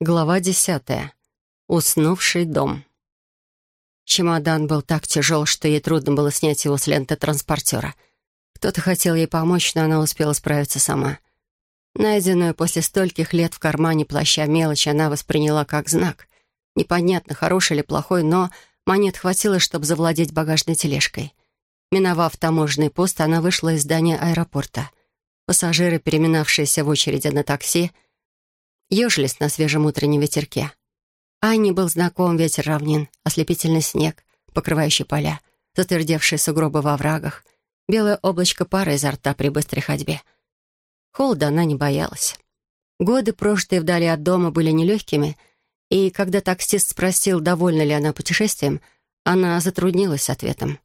Глава десятая. Уснувший дом. Чемодан был так тяжел, что ей трудно было снять его с ленты транспортера. Кто-то хотел ей помочь, но она успела справиться сама. Найденную после стольких лет в кармане плаща мелочь она восприняла как знак. Непонятно, хороший или плохой, но монет хватило, чтобы завладеть багажной тележкой. Миновав таможенный пост, она вышла из здания аэропорта. Пассажиры, переминавшиеся в очереди на такси, — ежились на свежем утреннем ветерке. Анне был знаком ветер равнин, ослепительный снег, покрывающий поля, затвердевшие сугробы во врагах, белое облачко пара изо рта при быстрой ходьбе. Холода она не боялась. Годы, прожитые вдали от дома, были нелегкими, и когда таксист спросил, довольна ли она путешествием, она затруднилась ответом.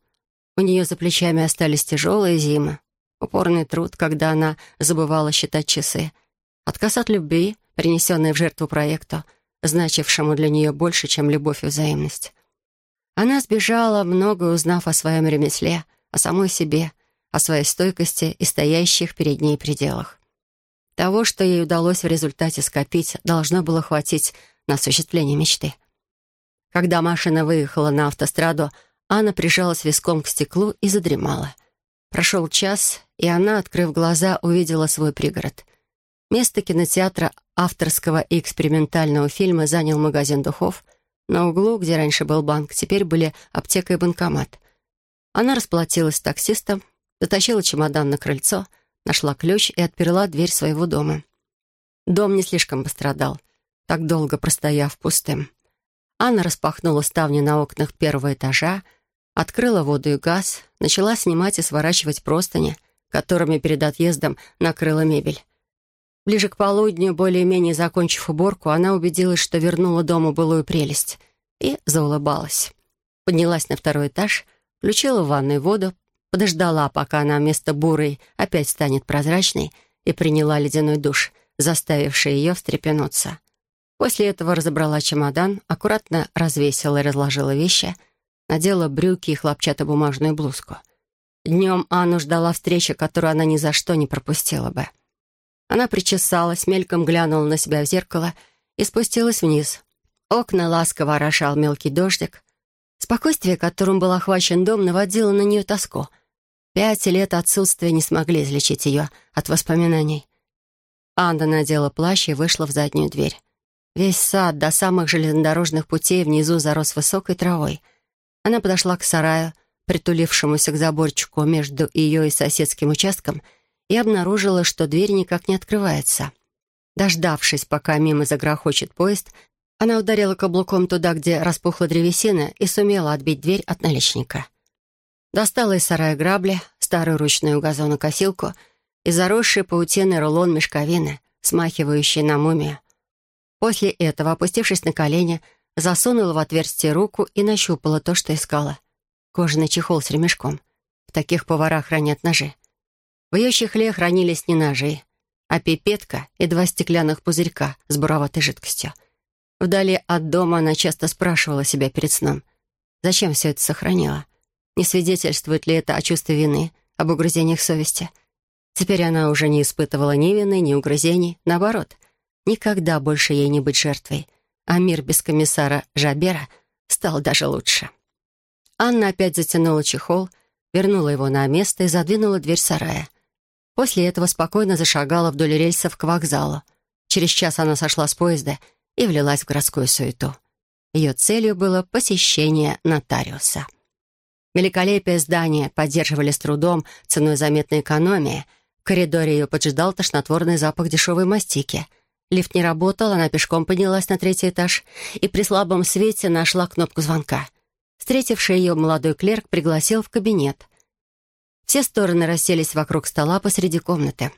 У нее за плечами остались тяжелые зимы, упорный труд, когда она забывала считать часы, отказ от любви, принесенной в жертву проекту, значившему для нее больше, чем любовь и взаимность. Она сбежала, многое узнав о своем ремесле, о самой себе, о своей стойкости и стоящих перед ней пределах. Того, что ей удалось в результате скопить, должно было хватить на осуществление мечты. Когда машина выехала на автостраду, Анна прижалась виском к стеклу и задремала. Прошел час, и она, открыв глаза, увидела свой пригород. Место кинотеатра авторского и экспериментального фильма занял магазин духов. На углу, где раньше был банк, теперь были аптека и банкомат. Она расплатилась с таксистом, дотащила чемодан на крыльцо, нашла ключ и отперла дверь своего дома. Дом не слишком пострадал, так долго простояв пустым. Анна распахнула ставни на окнах первого этажа, открыла воду и газ, начала снимать и сворачивать простыни, которыми перед отъездом накрыла мебель. Ближе к полудню, более-менее закончив уборку, она убедилась, что вернула дому былую прелесть, и заулыбалась. Поднялась на второй этаж, включила в ванную воду, подождала, пока она вместо бурой опять станет прозрачной, и приняла ледяной душ, заставивший ее встрепенуться. После этого разобрала чемодан, аккуратно развесила и разложила вещи, надела брюки и хлопчатобумажную блузку. Днем Анну ждала встреча, которую она ни за что не пропустила бы — она причесалась, мельком глянула на себя в зеркало и спустилась вниз. Окна ласково орошал мелкий дождик. Спокойствие, которым был охвачен дом, наводило на нее тоску. Пять лет отсутствия не смогли излечить ее от воспоминаний. Анда надела плащ и вышла в заднюю дверь. Весь сад до самых железнодорожных путей внизу зарос высокой травой. Она подошла к сараю, притулившемуся к заборчику между ее и соседским участком, и обнаружила, что дверь никак не открывается. Дождавшись, пока мимо загрохочет поезд, она ударила каблуком туда, где распухла древесина, и сумела отбить дверь от наличника. Достала из сарая грабли, старую ручную газонокосилку и заросший паутиной рулон мешковины, смахивающий на мумию. После этого, опустившись на колени, засунула в отверстие руку и нащупала то, что искала. Кожаный чехол с ремешком. В таких поварах хранят ножи. В ее чехле хранились не ножи, а пипетка и два стеклянных пузырька с буроватой жидкостью. Вдали от дома она часто спрашивала себя перед сном, зачем все это сохранила? Не свидетельствует ли это о чувстве вины, об угрызениях совести? Теперь она уже не испытывала ни вины, ни угрызений. Наоборот, никогда больше ей не быть жертвой. А мир без комиссара Жабера стал даже лучше. Анна опять затянула чехол, вернула его на место и задвинула дверь сарая. После этого спокойно зашагала вдоль рельсов к вокзалу. Через час она сошла с поезда и влилась в городскую суету. Ее целью было посещение нотариуса. Великолепие здания поддерживали с трудом ценой заметной экономии. В коридоре ее поджидал тошнотворный запах дешевой мастики. Лифт не работал, она пешком поднялась на третий этаж и при слабом свете нашла кнопку звонка. Встретивший ее молодой клерк пригласил в кабинет. Все стороны расселись вокруг стола посреди комнаты.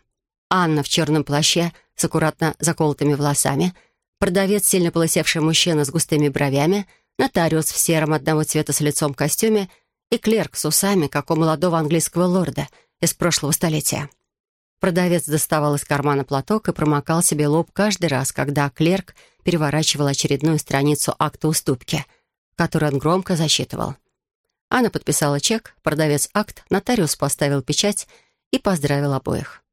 Анна в черном плаще с аккуратно заколотыми волосами, продавец, сильно полысевший мужчина с густыми бровями, нотариус в сером одного цвета с лицом костюме и клерк с усами, как у молодого английского лорда из прошлого столетия. Продавец доставал из кармана платок и промокал себе лоб каждый раз, когда клерк переворачивал очередную страницу акта уступки, который он громко зачитывал. Анна подписала чек, продавец акт, нотариус поставил печать и поздравил обоих.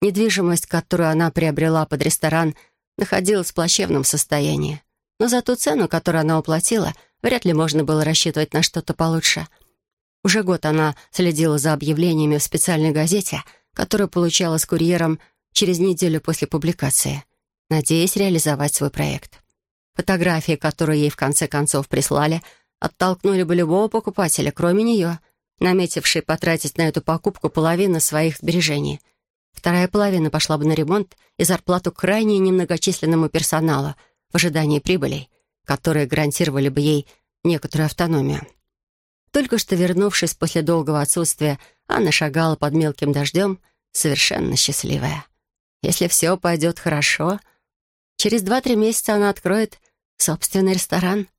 Недвижимость, которую она приобрела под ресторан, находилась в плачевном состоянии. Но за ту цену, которую она уплатила, вряд ли можно было рассчитывать на что-то получше. Уже год она следила за объявлениями в специальной газете, которую получала с курьером через неделю после публикации, надеясь реализовать свой проект. Фотографии, которые ей в конце концов прислали, оттолкнули бы любого покупателя, кроме нее, наметившей потратить на эту покупку половину своих сбережений. Вторая половина пошла бы на ремонт и зарплату крайне немногочисленному персоналу в ожидании прибылей, которые гарантировали бы ей некоторую автономию. Только что вернувшись после долгого отсутствия, Анна шагала под мелким дождем, совершенно счастливая. Если все пойдет хорошо, через два-три месяца она откроет собственный ресторан —